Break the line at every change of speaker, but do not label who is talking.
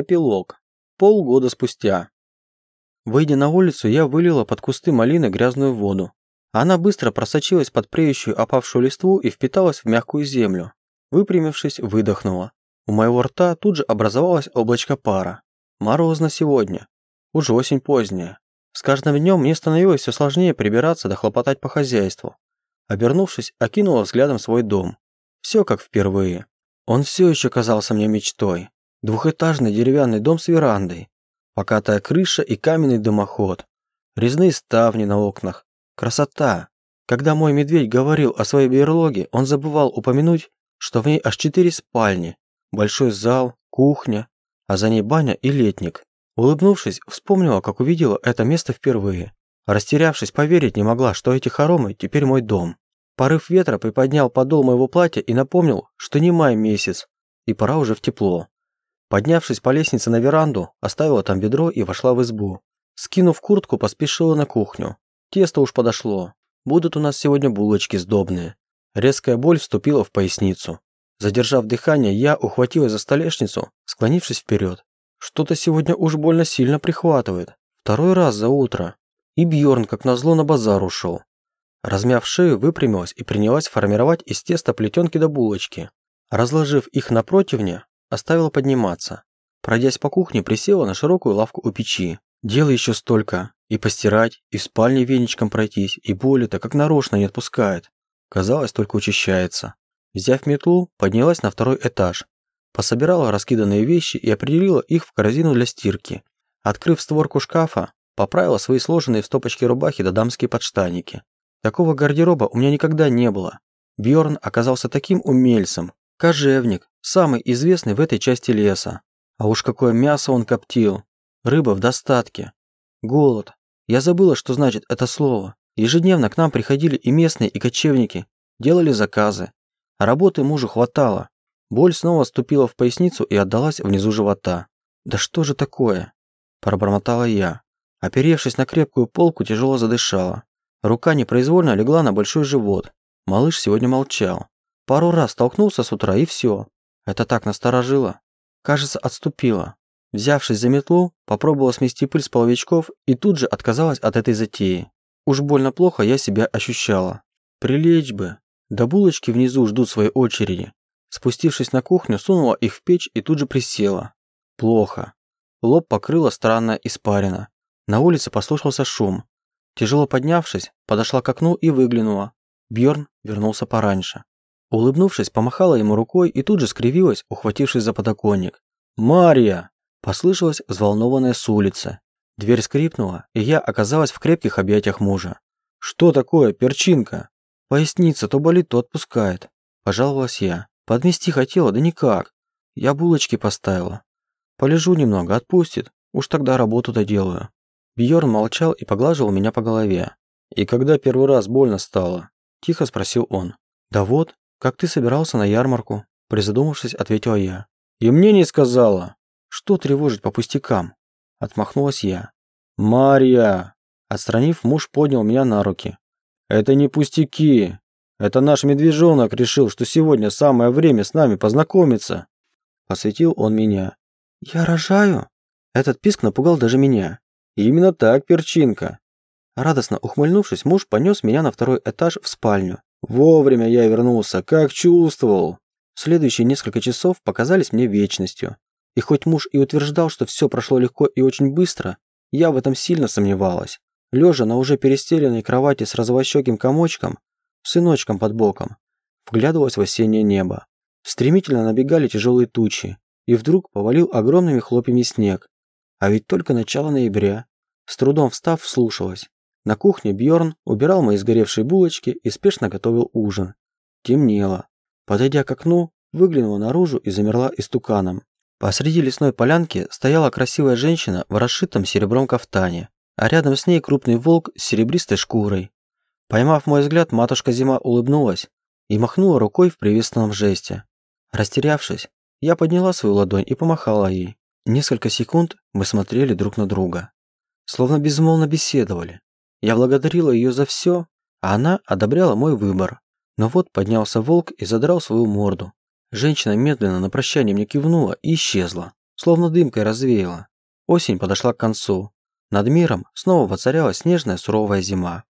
Эпилог. Полгода спустя. Выйдя на улицу, я вылила под кусты малины грязную воду. Она быстро просочилась под преющую опавшую листву и впиталась в мягкую землю. Выпрямившись, выдохнула. У моего рта тут же образовалось облачко пара. Морозно сегодня. Уж осень поздняя. С каждым днем мне становилось все сложнее прибираться да хлопотать по хозяйству. Обернувшись, окинула взглядом свой дом. Все как впервые. Он все еще казался мне мечтой. Двухэтажный деревянный дом с верандой, покатая крыша и каменный дымоход, резные ставни на окнах. Красота! Когда мой медведь говорил о своей берлоге, он забывал упомянуть, что в ней аж четыре спальни, большой зал, кухня, а за ней баня и летник. Улыбнувшись, вспомнила, как увидела это место впервые. Растерявшись, поверить не могла, что эти хоромы теперь мой дом. Порыв ветра приподнял подол моего платья и напомнил, что не май месяц, и пора уже в тепло. Поднявшись по лестнице на веранду, оставила там ведро и вошла в избу. Скинув куртку, поспешила на кухню. Тесто уж подошло. Будут у нас сегодня булочки сдобные. Резкая боль вступила в поясницу. Задержав дыхание, я ухватилась за столешницу, склонившись вперед. Что-то сегодня уж больно сильно прихватывает. Второй раз за утро. И Бьорн, как назло, на базар ушел. Размяв шею, выпрямилась и принялась формировать из теста плетенки до булочки. Разложив их на противне, оставила подниматься. Пройдясь по кухне, присела на широкую лавку у печи. Дела еще столько. И постирать, и в спальне веничком пройтись, и боли-то как нарочно не отпускает. Казалось, только учащается. Взяв метлу, поднялась на второй этаж. Пособирала раскиданные вещи и определила их в корзину для стирки. Открыв створку шкафа, поправила свои сложенные в стопочке рубахи да дамские подштанники. Такого гардероба у меня никогда не было. Бьорн оказался таким умельцем. Кожевник, самый известный в этой части леса. А уж какое мясо он коптил. Рыба в достатке. Голод. Я забыла, что значит это слово. Ежедневно к нам приходили и местные, и кочевники. Делали заказы. Работы мужу хватало. Боль снова ступила в поясницу и отдалась внизу живота. «Да что же такое?» Пробормотала я. Оперевшись на крепкую полку, тяжело задышала. Рука непроизвольно легла на большой живот. Малыш сегодня молчал. Пару раз столкнулся с утра и все. Это так насторожило. Кажется, отступила. Взявшись за метлу, попробовала смести пыль с половичков и тут же отказалась от этой затеи. Уж больно плохо я себя ощущала. Прилечь бы. До булочки внизу ждут своей очереди. Спустившись на кухню, сунула их в печь и тут же присела. Плохо. Лоб покрыла странная испарина. На улице послышался шум. Тяжело поднявшись, подошла к окну и выглянула. Бьорн вернулся пораньше. Улыбнувшись, помахала ему рукой и тут же скривилась, ухватившись за подоконник. «Мария!» – послышалось взволнованное с улицы. Дверь скрипнула, и я оказалась в крепких объятиях мужа. «Что такое, перчинка?» «Поясница то болит, то отпускает», – пожаловалась я. «Подмести хотела, да никак. Я булочки поставила. Полежу немного, отпустит. Уж тогда работу-то делаю». Бьорн молчал и поглаживал меня по голове. «И когда первый раз больно стало?» – тихо спросил он. «Да вот, как ты собирался на ярмарку?» Призадумавшись, ответила я. «И мне не сказала!» «Что тревожить по пустякам?» Отмахнулась я. «Марья!» Отстранив, муж поднял меня на руки. «Это не пустяки. Это наш медвежонок решил, что сегодня самое время с нами познакомиться». Посвятил он меня. «Я рожаю?» Этот писк напугал даже меня. «Именно так, перчинка». Радостно ухмыльнувшись, муж понес меня на второй этаж в спальню. Вовремя я вернулся, как чувствовал. Следующие несколько часов показались мне вечностью. И хоть муж и утверждал, что все прошло легко и очень быстро, я в этом сильно сомневалась. Лежа на уже перестеленной кровати с розовощеким комочком, сыночком под боком, вглядывалась в осеннее небо. Стремительно набегали тяжелые тучи, и вдруг повалил огромными хлопьями снег. А ведь только начало ноября. С трудом встав, вслушалась. На кухне Бьорн убирал мои сгоревшие булочки и спешно готовил ужин. Темнело. Подойдя к окну, выглянула наружу и замерла истуканом. Посреди лесной полянки стояла красивая женщина в расшитом серебром кафтане, а рядом с ней крупный волк с серебристой шкурой. Поймав мой взгляд, матушка Зима улыбнулась и махнула рукой в приветственном жесте. Растерявшись, я подняла свою ладонь и помахала ей. Несколько секунд мы смотрели друг на друга. Словно безмолвно беседовали. Я благодарила ее за все, а она одобряла мой выбор. Но вот поднялся волк и задрал свою морду. Женщина медленно на прощание мне кивнула и исчезла. словно дымкой развеяло. Осень подошла к концу. Над миром снова воцарялась снежная суровая зима.